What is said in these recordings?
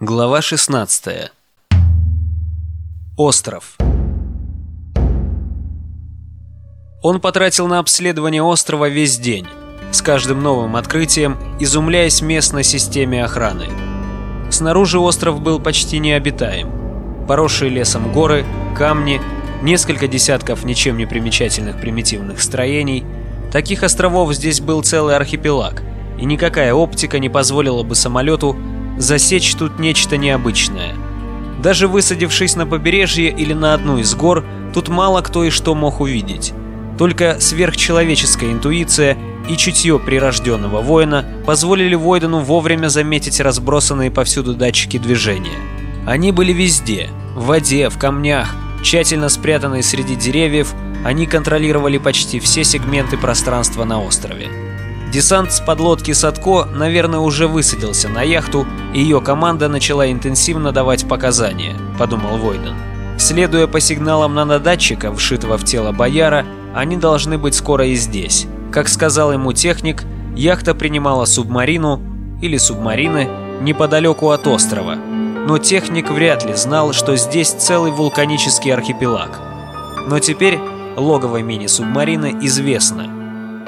Глава 16. Остров. Он потратил на обследование острова весь день, с каждым новым открытием изумляясь местной системе охраны. Снаружи остров был почти необитаем. Поросшие лесом горы, камни, несколько десятков ничем не примечательных примитивных строений. Таких островов здесь был целый архипелаг, и никакая оптика не позволила бы самолету засечь тут нечто необычное. Даже высадившись на побережье или на одну из гор, тут мало кто и что мог увидеть. Только сверхчеловеческая интуиция и чутье прирожденного воина позволили Войдену вовремя заметить разбросанные повсюду датчики движения. Они были везде – в воде, в камнях, тщательно спрятанные среди деревьев, они контролировали почти все сегменты пространства на острове. Десант с подлодки Садко, наверное, уже высадился на яхту, и ее команда начала интенсивно давать показания, подумал Войден. Следуя по сигналам нанодатчика, вшитого в тело Бояра, они должны быть скоро и здесь. Как сказал ему техник, яхта принимала субмарину или субмарины неподалеку от острова. Но техник вряд ли знал, что здесь целый вулканический архипелаг. Но теперь логово мини-субмарины известно –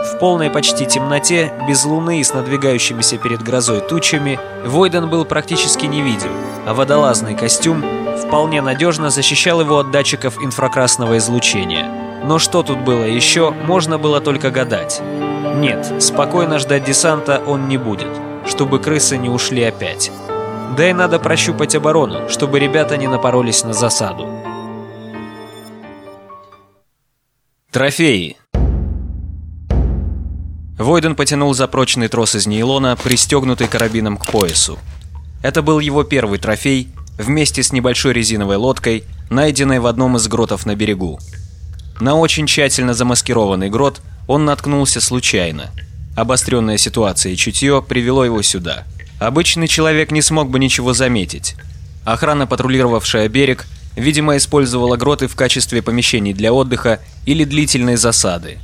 в полной почти темноте, без луны и с надвигающимися перед грозой тучами, Войден был практически невидим, а водолазный костюм вполне надежно защищал его от датчиков инфракрасного излучения. Но что тут было еще, можно было только гадать. Нет, спокойно ждать десанта он не будет, чтобы крысы не ушли опять. Да и надо прощупать оборону, чтобы ребята не напоролись на засаду. Трофеи Войден потянул за прочный трос из нейлона, пристегнутый карабином к поясу. Это был его первый трофей, вместе с небольшой резиновой лодкой, найденной в одном из гротов на берегу. На очень тщательно замаскированный грот он наткнулся случайно. Обостренная ситуация и чутье привело его сюда. Обычный человек не смог бы ничего заметить. Охрана, патрулировавшая берег, видимо, использовала гроты в качестве помещений для отдыха или длительной засады.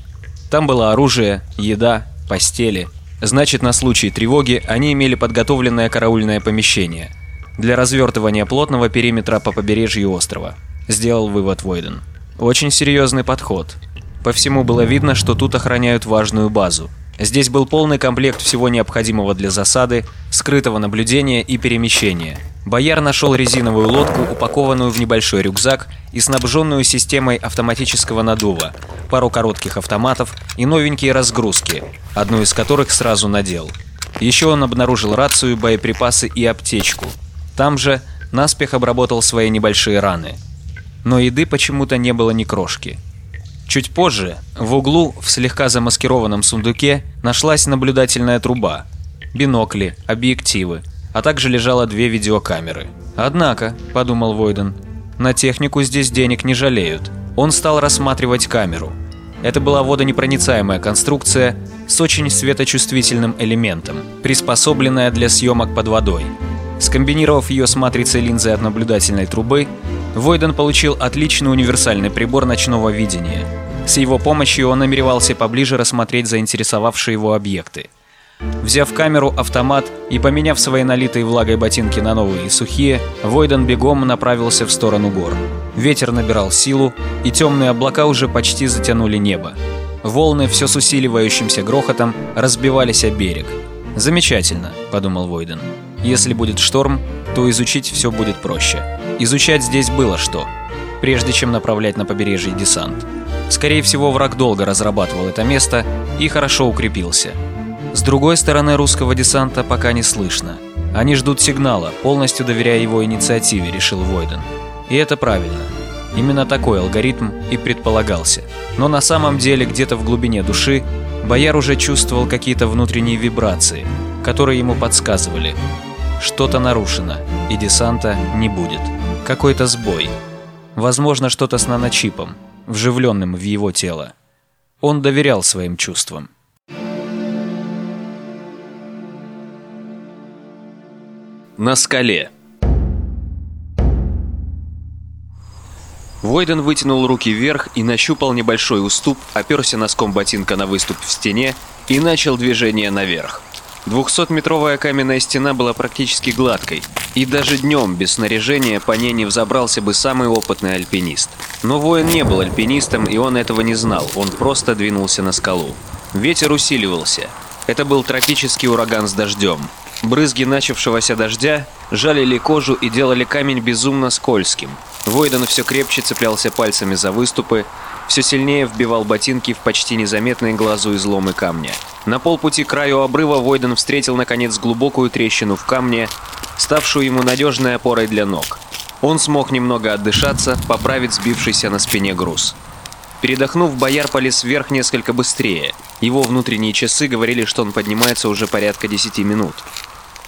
Там было оружие, еда, постели. Значит, на случай тревоги они имели подготовленное караульное помещение для развертывания плотного периметра по побережью острова. Сделал вывод Войден. Очень серьезный подход. По всему было видно, что тут охраняют важную базу. Здесь был полный комплект всего необходимого для засады, скрытого наблюдения и перемещения. Бояр нашел резиновую лодку, упакованную в небольшой рюкзак и снабженную системой автоматического надува, пару коротких автоматов и новенькие разгрузки, одну из которых сразу надел. Еще он обнаружил рацию, боеприпасы и аптечку. Там же наспех обработал свои небольшие раны. Но еды почему-то не было ни крошки. Чуть позже, в углу, в слегка замаскированном сундуке, нашлась наблюдательная труба, бинокли, объективы, а также лежало две видеокамеры. «Однако», — подумал Войден, — «на технику здесь денег не жалеют». Он стал рассматривать камеру. Это была водонепроницаемая конструкция с очень светочувствительным элементом, приспособленная для съемок под водой. Скомбинировав ее с матрицей линзы от наблюдательной трубы, Войден получил отличный универсальный прибор ночного видения. С его помощью он намеревался поближе рассмотреть заинтересовавшие его объекты. Взяв камеру, автомат и поменяв свои налитые влагой ботинки на новые и сухие, Войден бегом направился в сторону гор. Ветер набирал силу, и темные облака уже почти затянули небо. Волны все с усиливающимся грохотом разбивались о берег. «Замечательно», — подумал Войден. «Если будет шторм, то изучить все будет проще». Изучать здесь было что, прежде чем направлять на побережье десант. Скорее всего, враг долго разрабатывал это место и хорошо укрепился. С другой стороны, русского десанта пока не слышно. Они ждут сигнала, полностью доверяя его инициативе, решил Войден. И это правильно. Именно такой алгоритм и предполагался. Но на самом деле, где-то в глубине души, Бояр уже чувствовал какие-то внутренние вибрации, которые ему подсказывали. Что-то нарушено, и десанта не будет. Какой-то сбой. Возможно, что-то с наночипом, вживленным в его тело. Он доверял своим чувствам. На скале. Войден вытянул руки вверх и нащупал небольшой уступ, оперся носком ботинка на выступ в стене и начал движение наверх. Двухсотметровая каменная стена была практически гладкой, и даже днем без снаряжения по ней не взобрался бы самый опытный альпинист. Но воин не был альпинистом, и он этого не знал, он просто двинулся на скалу. Ветер усиливался. Это был тропический ураган с дождем. Брызги начавшегося дождя жалили кожу и делали камень безумно скользким. Войден все крепче цеплялся пальцами за выступы, все сильнее вбивал ботинки в почти незаметные глазу изломы камня. На полпути к краю обрыва Войден встретил, наконец, глубокую трещину в камне, ставшую ему надежной опорой для ног. Он смог немного отдышаться, поправить сбившийся на спине груз. Передохнув, бояр полез вверх несколько быстрее. Его внутренние часы говорили, что он поднимается уже порядка 10 минут.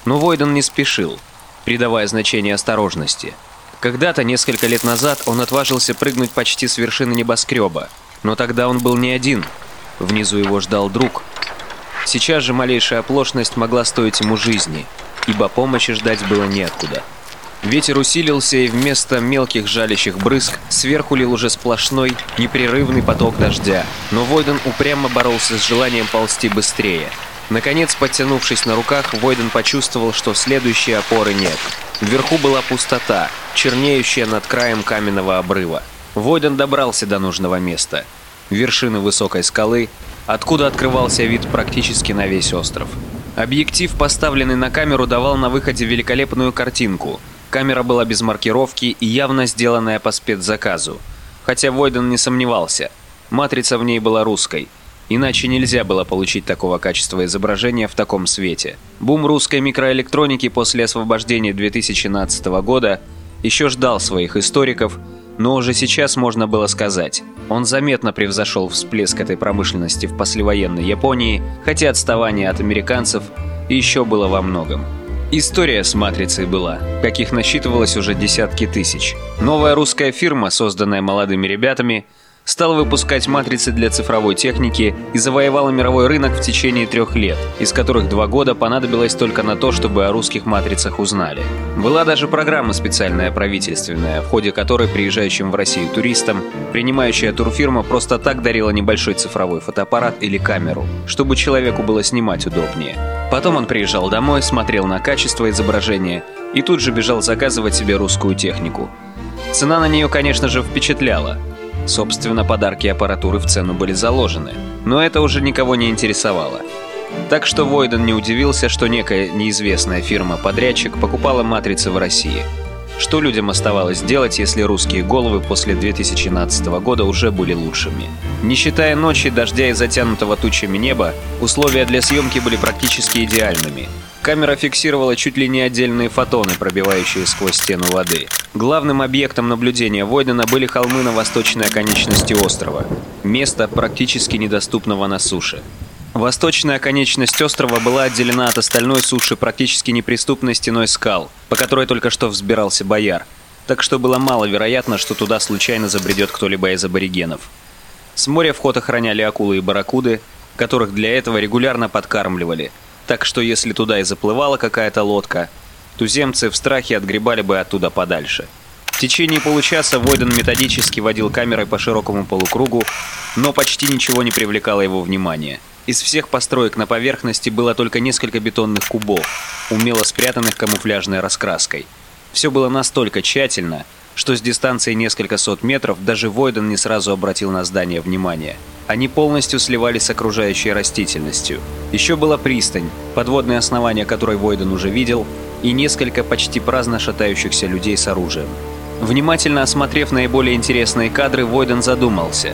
Но Войден не спешил, придавая значение осторожности. Когда-то, несколько лет назад, он отважился прыгнуть почти с вершины небоскреба. Но тогда он был не один. Внизу его ждал друг, Сейчас же малейшая оплошность могла стоить ему жизни, ибо помощи ждать было неоткуда. Ветер усилился, и вместо мелких жалящих брызг сверху лил уже сплошной, непрерывный поток дождя. Но Войден упрямо боролся с желанием ползти быстрее. Наконец, подтянувшись на руках, Войден почувствовал, что следующей опоры нет. Вверху была пустота, чернеющая над краем каменного обрыва. Войден добрался до нужного места. Вершины высокой скалы, откуда открывался вид практически на весь остров. Объектив, поставленный на камеру, давал на выходе великолепную картинку. Камера была без маркировки и явно сделанная по спецзаказу. Хотя Войден не сомневался, матрица в ней была русской. Иначе нельзя было получить такого качества изображения в таком свете. Бум русской микроэлектроники после освобождения 2017 года еще ждал своих историков – но уже сейчас можно было сказать, он заметно превзошел всплеск этой промышленности в послевоенной Японии, хотя отставание от американцев еще было во многом. История с «Матрицей» была, каких насчитывалось уже десятки тысяч. Новая русская фирма, созданная молодыми ребятами – стал выпускать матрицы для цифровой техники и завоевала мировой рынок в течение трех лет, из которых два года понадобилось только на то, чтобы о русских матрицах узнали. Была даже программа специальная правительственная, в ходе которой приезжающим в Россию туристам принимающая турфирма просто так дарила небольшой цифровой фотоаппарат или камеру, чтобы человеку было снимать удобнее. Потом он приезжал домой, смотрел на качество изображения и тут же бежал заказывать себе русскую технику. Цена на нее, конечно же, впечатляла. Собственно, подарки и аппаратуры в цену были заложены, но это уже никого не интересовало. Так что Войден не удивился, что некая неизвестная фирма-подрядчик покупала матрицы в России. Что людям оставалось делать, если русские головы после 2017 года уже были лучшими? Не считая ночи, дождя и затянутого тучами неба, условия для съемки были практически идеальными. Камера фиксировала чуть ли не отдельные фотоны, пробивающие сквозь стену воды. Главным объектом наблюдения Войдена были холмы на восточной оконечности острова. Место, практически недоступного на суше. Восточная оконечность острова была отделена от остальной суши практически неприступной стеной скал, по которой только что взбирался бояр, так что было маловероятно, что туда случайно забредет кто-либо из аборигенов. С моря вход охраняли акулы и барракуды, которых для этого регулярно подкармливали – так что если туда и заплывала какая-то лодка, туземцы в страхе отгребали бы оттуда подальше. В течение получаса Войден методически водил камерой по широкому полукругу, но почти ничего не привлекало его внимания. Из всех построек на поверхности было только несколько бетонных кубов, умело спрятанных камуфляжной раскраской. Все было настолько тщательно, что с дистанции несколько сот метров даже Войден не сразу обратил на здание внимание. Они полностью сливались с окружающей растительностью. Еще была пристань, подводное основание которой Войден уже видел, и несколько почти праздно шатающихся людей с оружием. Внимательно осмотрев наиболее интересные кадры, Войден задумался.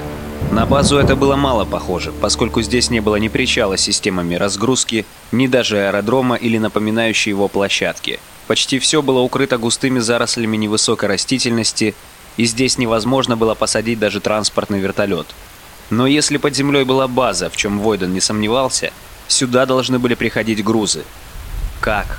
На базу это было мало похоже, поскольку здесь не было ни причала с системами разгрузки, ни даже аэродрома или напоминающей его площадки – Почти все было укрыто густыми зарослями невысокой растительности, и здесь невозможно было посадить даже транспортный вертолет. Но если под землей была база, в чем Войден не сомневался, сюда должны были приходить грузы. Как?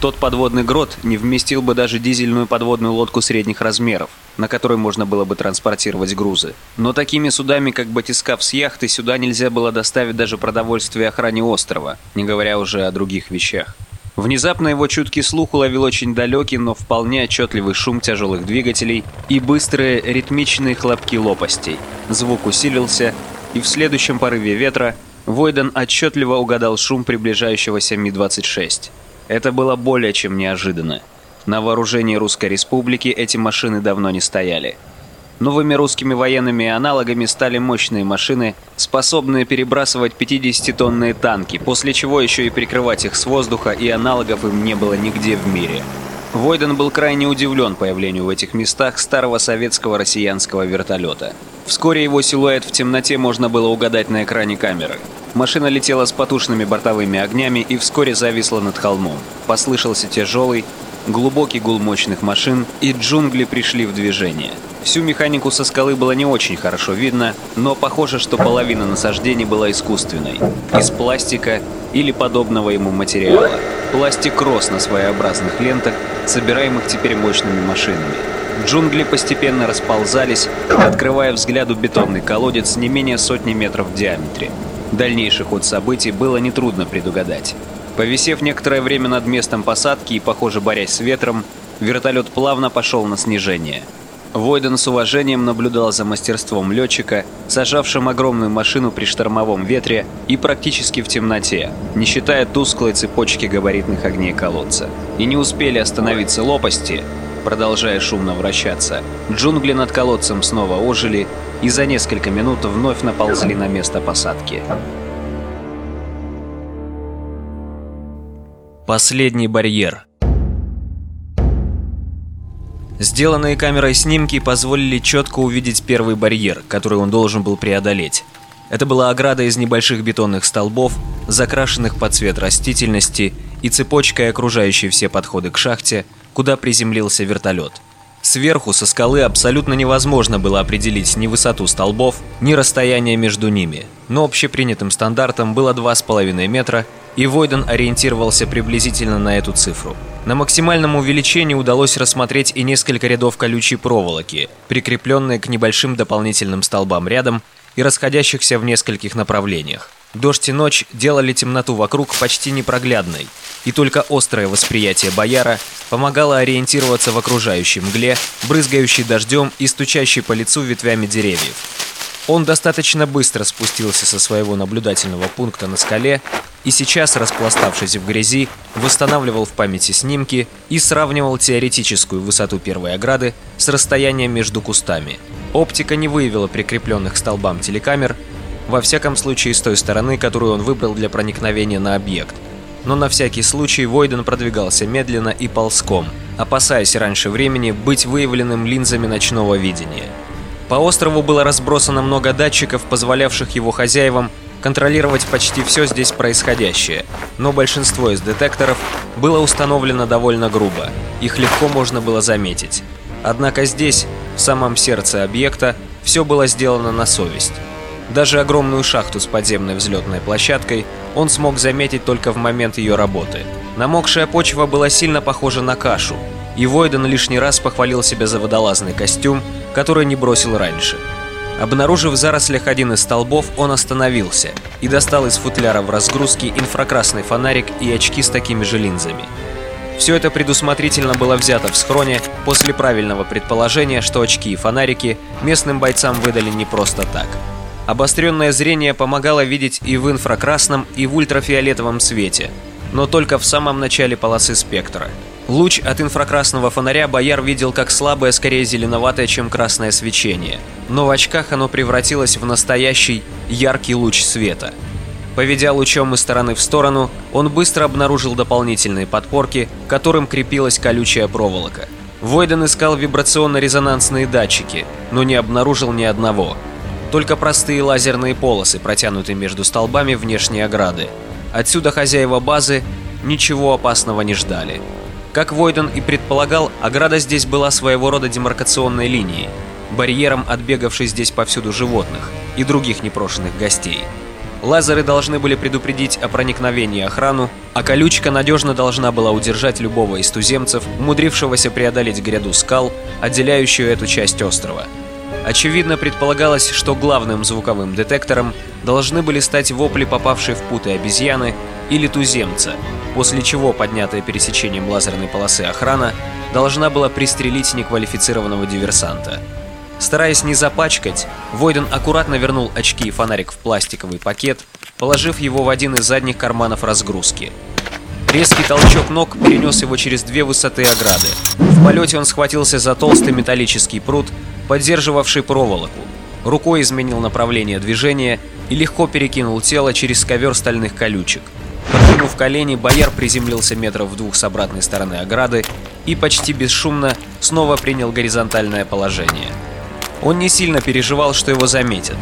Тот подводный грот не вместил бы даже дизельную подводную лодку средних размеров, на которой можно было бы транспортировать грузы. Но такими судами, как батискаф с яхты, сюда нельзя было доставить даже продовольствие охране острова, не говоря уже о других вещах. Внезапно его чуткий слух уловил очень далекий, но вполне отчетливый шум тяжелых двигателей и быстрые ритмичные хлопки лопастей. Звук усилился, и в следующем порыве ветра Войден отчетливо угадал шум приближающегося Ми-26. Это было более чем неожиданно. На вооружении Русской Республики эти машины давно не стояли. Новыми русскими военными аналогами стали мощные машины, способные перебрасывать 50-тонные танки, после чего еще и прикрывать их с воздуха, и аналогов им не было нигде в мире. Войден был крайне удивлен появлению в этих местах старого советского россиянского вертолета. Вскоре его силуэт в темноте можно было угадать на экране камеры. Машина летела с потушными бортовыми огнями и вскоре зависла над холмом. Послышался тяжелый, глубокий гул мощных машин, и джунгли пришли в движение. Всю механику со скалы было не очень хорошо видно, но похоже, что половина насаждений была искусственной, из пластика или подобного ему материала. Пластик рос на своеобразных лентах, собираемых теперь мощными машинами. Джунгли постепенно расползались, открывая взгляду бетонный колодец не менее сотни метров в диаметре. Дальнейший ход событий было нетрудно предугадать. Повисев некоторое время над местом посадки и, похоже, борясь с ветром, вертолет плавно пошел на снижение. Войден с уважением наблюдал за мастерством летчика, сажавшим огромную машину при штормовом ветре и практически в темноте, не считая тусклой цепочки габаритных огней колодца. И не успели остановиться лопасти, продолжая шумно вращаться, джунгли над колодцем снова ожили и за несколько минут вновь наползли на место посадки. Последний барьер. Сделанные камерой снимки позволили четко увидеть первый барьер, который он должен был преодолеть. Это была ограда из небольших бетонных столбов, закрашенных под цвет растительности и цепочкой окружающей все подходы к шахте, куда приземлился вертолет. Сверху со скалы абсолютно невозможно было определить ни высоту столбов, ни расстояние между ними, но общепринятым стандартом было 2,5 метра и Войден ориентировался приблизительно на эту цифру. На максимальном увеличении удалось рассмотреть и несколько рядов колючей проволоки, прикрепленные к небольшим дополнительным столбам рядом и расходящихся в нескольких направлениях. Дождь и ночь делали темноту вокруг почти непроглядной, и только острое восприятие бояра помогало ориентироваться в окружающей мгле, брызгающей дождем и стучащей по лицу ветвями деревьев. Он достаточно быстро спустился со своего наблюдательного пункта на скале и сейчас, распластавшись в грязи, восстанавливал в памяти снимки и сравнивал теоретическую высоту первой ограды с расстоянием между кустами. Оптика не выявила прикрепленных к столбам телекамер, во всяком случае с той стороны, которую он выбрал для проникновения на объект. Но на всякий случай Войден продвигался медленно и ползком, опасаясь раньше времени быть выявленным линзами ночного видения. По острову было разбросано много датчиков, позволявших его хозяевам контролировать почти все здесь происходящее, но большинство из детекторов было установлено довольно грубо, их легко можно было заметить. Однако здесь, в самом сердце объекта, все было сделано на совесть. Даже огромную шахту с подземной взлетной площадкой он смог заметить только в момент ее работы. Намокшая почва была сильно похожа на кашу, и Войден лишний раз похвалил себя за водолазный костюм, который не бросил раньше. Обнаружив в зарослях один из столбов, он остановился и достал из футляра в разгрузке инфракрасный фонарик и очки с такими же линзами. Все это предусмотрительно было взято в схроне после правильного предположения, что очки и фонарики местным бойцам выдали не просто так. Обостренное зрение помогало видеть и в инфракрасном, и в ультрафиолетовом свете, но только в самом начале полосы спектра. Луч от инфракрасного фонаря Бояр видел как слабое, скорее зеленоватое, чем красное свечение. Но в очках оно превратилось в настоящий яркий луч света. Поведя лучом из стороны в сторону, он быстро обнаружил дополнительные подпорки, к которым крепилась колючая проволока. Войден искал вибрационно-резонансные датчики, но не обнаружил ни одного. Только простые лазерные полосы, протянутые между столбами внешней ограды. Отсюда хозяева базы ничего опасного не ждали. Как Войден и предполагал, ограда здесь была своего рода демаркационной линией, барьером отбегавшей здесь повсюду животных и других непрошенных гостей. Лазеры должны были предупредить о проникновении охрану, а колючка надежно должна была удержать любого из туземцев, умудрившегося преодолеть гряду скал, отделяющую эту часть острова. Очевидно, предполагалось, что главным звуковым детектором должны были стать вопли попавшей в путы обезьяны или туземца, после чего поднятая пересечением лазерной полосы охрана должна была пристрелить неквалифицированного диверсанта. Стараясь не запачкать, Войден аккуратно вернул очки и фонарик в пластиковый пакет положив его в один из задних карманов разгрузки. Резкий толчок ног перенес его через две высоты ограды. В полете он схватился за толстый металлический пруд, поддерживавший проволоку. Рукой изменил направление движения и легко перекинул тело через ковер стальных колючек. Подкинув колени, бояр приземлился метров в двух с обратной стороны ограды и почти бесшумно снова принял горизонтальное положение. Он не сильно переживал, что его заметят.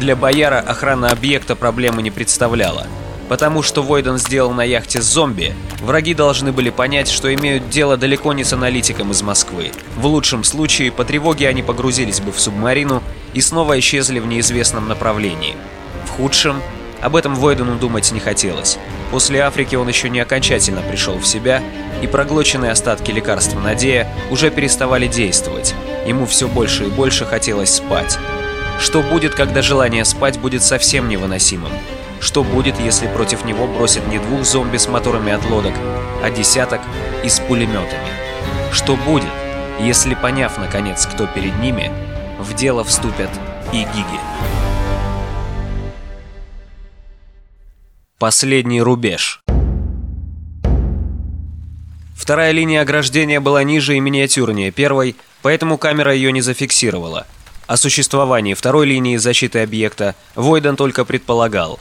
Для бояра охрана объекта проблемы не представляла. Потому что Войден сделал на яхте зомби, враги должны были понять, что имеют дело далеко не с аналитиком из Москвы. В лучшем случае, по тревоге они погрузились бы в субмарину и снова исчезли в неизвестном направлении. В худшем, об этом Войдену думать не хотелось. После Африки он еще не окончательно пришел в себя, и проглоченные остатки лекарства Надея уже переставали действовать. Ему все больше и больше хотелось спать. Что будет, когда желание спать будет совсем невыносимым? Что будет, если против него бросят не двух зомби с моторами от лодок, а десяток и с пулеметами? Что будет, если, поняв наконец, кто перед ними, в дело вступят и гиги? Последний рубеж. Вторая линия ограждения была ниже и миниатюрнее первой, поэтому камера ее не зафиксировала. О существовании второй линии защиты объекта Войден только предполагал.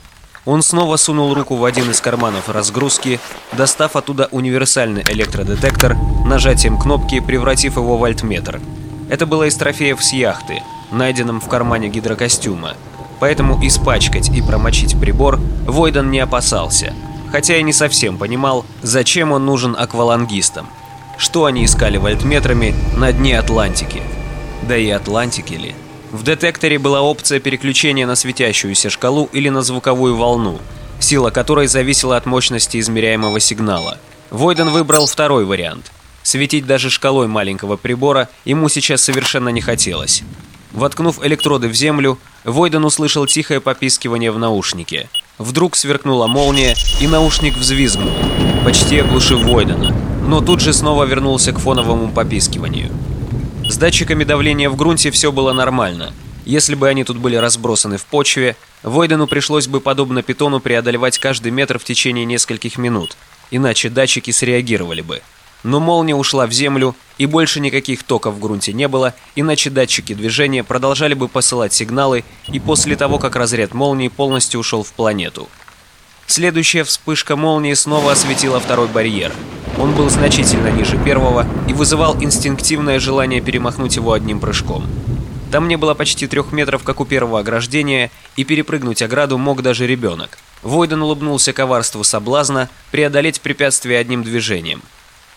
Он снова сунул руку в один из карманов разгрузки, достав оттуда универсальный электродетектор, нажатием кнопки превратив его в альтметр. Это было из трофеев с яхты, найденным в кармане гидрокостюма. Поэтому испачкать и промочить прибор Войден не опасался, хотя и не совсем понимал, зачем он нужен аквалангистам. Что они искали вольтметрами на дне Атлантики? Да и Атлантики ли? В детекторе была опция переключения на светящуюся шкалу или на звуковую волну, сила которой зависела от мощности измеряемого сигнала. Войден выбрал второй вариант. Светить даже шкалой маленького прибора ему сейчас совершенно не хотелось. Воткнув электроды в землю, Войден услышал тихое попискивание в наушнике. Вдруг сверкнула молния, и наушник взвизгнул, почти оглушив Войдена, но тут же снова вернулся к фоновому попискиванию. С датчиками давления в грунте все было нормально. Если бы они тут были разбросаны в почве, Войдену пришлось бы, подобно питону, преодолевать каждый метр в течение нескольких минут, иначе датчики среагировали бы. Но молния ушла в землю, и больше никаких токов в грунте не было, иначе датчики движения продолжали бы посылать сигналы, и после того, как разряд молнии полностью ушел в планету. Следующая вспышка молнии снова осветила второй барьер. Он был значительно ниже первого и вызывал инстинктивное желание перемахнуть его одним прыжком. Там не было почти трех метров, как у первого ограждения, и перепрыгнуть ограду мог даже ребенок. Войден улыбнулся коварству соблазна преодолеть препятствие одним движением.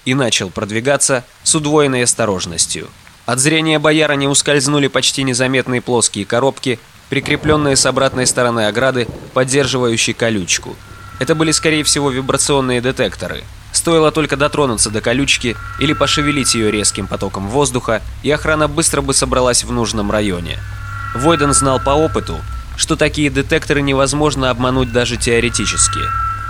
И начал продвигаться с удвоенной осторожностью. От зрения бояра не ускользнули почти незаметные плоские коробки, прикрепленные с обратной стороны ограды, поддерживающие колючку. Это были, скорее всего, вибрационные детекторы. Стоило только дотронуться до колючки или пошевелить ее резким потоком воздуха, и охрана быстро бы собралась в нужном районе. Войден знал по опыту, что такие детекторы невозможно обмануть даже теоретически.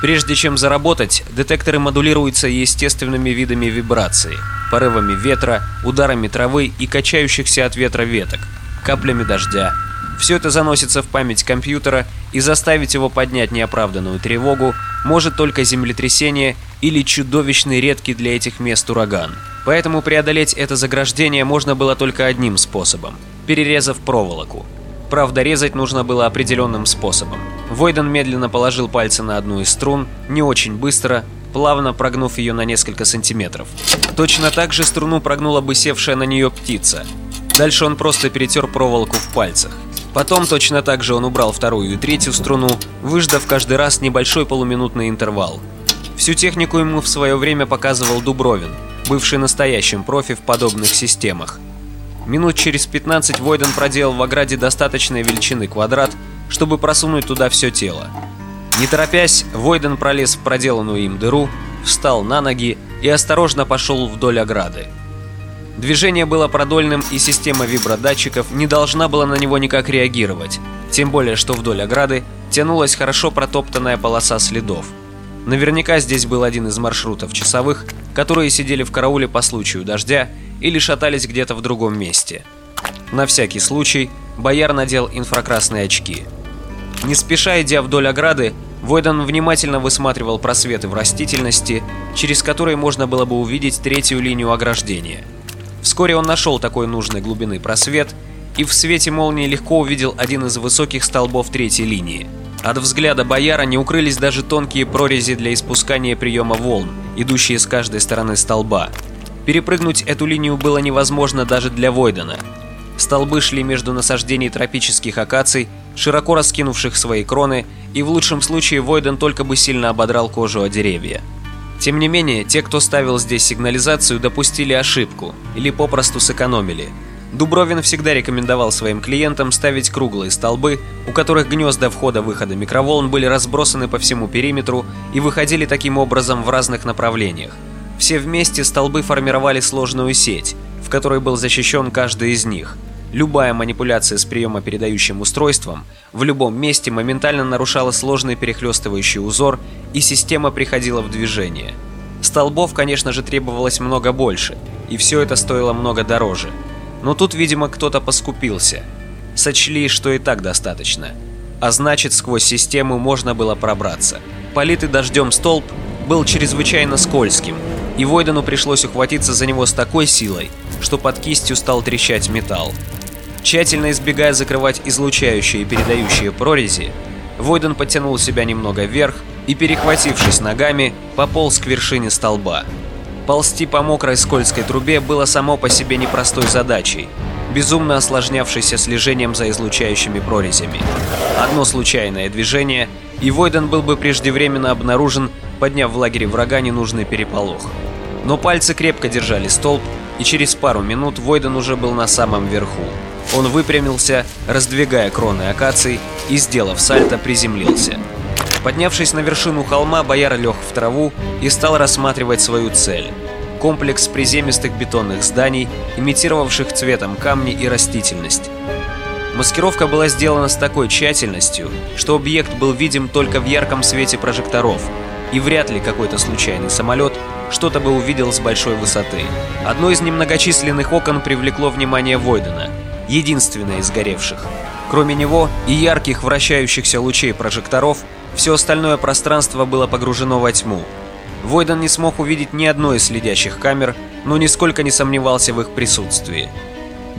Прежде чем заработать, детекторы модулируются естественными видами вибрации, порывами ветра, ударами травы и качающихся от ветра веток, каплями дождя, все это заносится в память компьютера, и заставить его поднять неоправданную тревогу может только землетрясение или чудовищный редкий для этих мест ураган. Поэтому преодолеть это заграждение можно было только одним способом – перерезав проволоку. Правда, резать нужно было определенным способом. Войден медленно положил пальцы на одну из струн, не очень быстро, плавно прогнув ее на несколько сантиметров. Точно так же струну прогнула бы севшая на нее птица. Дальше он просто перетер проволоку в пальцах. Потом точно так же он убрал вторую и третью струну, выждав каждый раз небольшой полуминутный интервал. Всю технику ему в свое время показывал Дубровин, бывший настоящим профи в подобных системах. Минут через 15 Войден проделал в ограде достаточной величины квадрат, чтобы просунуть туда все тело. Не торопясь, Войден пролез в проделанную им дыру, встал на ноги и осторожно пошел вдоль ограды. Движение было продольным, и система вибродатчиков не должна была на него никак реагировать, тем более что вдоль ограды тянулась хорошо протоптанная полоса следов. Наверняка здесь был один из маршрутов часовых, которые сидели в карауле по случаю дождя или шатались где-то в другом месте. На всякий случай бояр надел инфракрасные очки. Не спеша идя вдоль ограды, Войден внимательно высматривал просветы в растительности, через которые можно было бы увидеть третью линию ограждения. Вскоре он нашел такой нужной глубины просвет и в свете молнии легко увидел один из высоких столбов третьей линии. От взгляда бояра не укрылись даже тонкие прорези для испускания приема волн, идущие с каждой стороны столба. Перепрыгнуть эту линию было невозможно даже для Войдена. Столбы шли между насаждений тропических акаций, широко раскинувших свои кроны, и в лучшем случае Войден только бы сильно ободрал кожу о деревья. Тем не менее, те, кто ставил здесь сигнализацию, допустили ошибку или попросту сэкономили. Дубровин всегда рекомендовал своим клиентам ставить круглые столбы, у которых гнезда входа-выхода микроволн были разбросаны по всему периметру и выходили таким образом в разных направлениях. Все вместе столбы формировали сложную сеть, в которой был защищен каждый из них – Любая манипуляция с приемопередающим устройством в любом месте моментально нарушала сложный перехлестывающий узор, и система приходила в движение. Столбов, конечно же, требовалось много больше, и все это стоило много дороже. Но тут, видимо, кто-то поскупился. Сочли, что и так достаточно. А значит, сквозь систему можно было пробраться. Политый дождем столб был чрезвычайно скользким, и Войдену пришлось ухватиться за него с такой силой, что под кистью стал трещать металл. Тщательно избегая закрывать излучающие и передающие прорези, Войден подтянул себя немного вверх и, перехватившись ногами, пополз к вершине столба. Ползти по мокрой скользкой трубе было само по себе непростой задачей, безумно осложнявшейся слежением за излучающими прорезями. Одно случайное движение, и Войден был бы преждевременно обнаружен, подняв в лагере врага ненужный переполох. Но пальцы крепко держали столб, и через пару минут Войден уже был на самом верху. Он выпрямился, раздвигая кроны акаций, и, сделав сальто, приземлился. Поднявшись на вершину холма, бояр лег в траву и стал рассматривать свою цель. Комплекс приземистых бетонных зданий, имитировавших цветом камни и растительность. Маскировка была сделана с такой тщательностью, что объект был видим только в ярком свете прожекторов, и вряд ли какой-то случайный самолет что-то бы увидел с большой высоты. Одно из немногочисленных окон привлекло внимание Войдена – единственное из сгоревших. Кроме него и ярких вращающихся лучей прожекторов, все остальное пространство было погружено во тьму. Войден не смог увидеть ни одной из следящих камер, но нисколько не сомневался в их присутствии.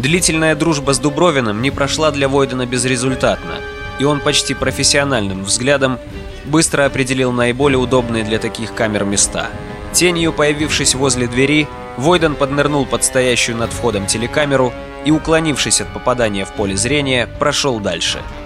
Длительная дружба с Дубровиным не прошла для Войдена безрезультатно, и он почти профессиональным взглядом быстро определил наиболее удобные для таких камер места. Тенью появившись возле двери, Войден поднырнул под стоящую над входом телекамеру и, уклонившись от попадания в поле зрения, прошел дальше –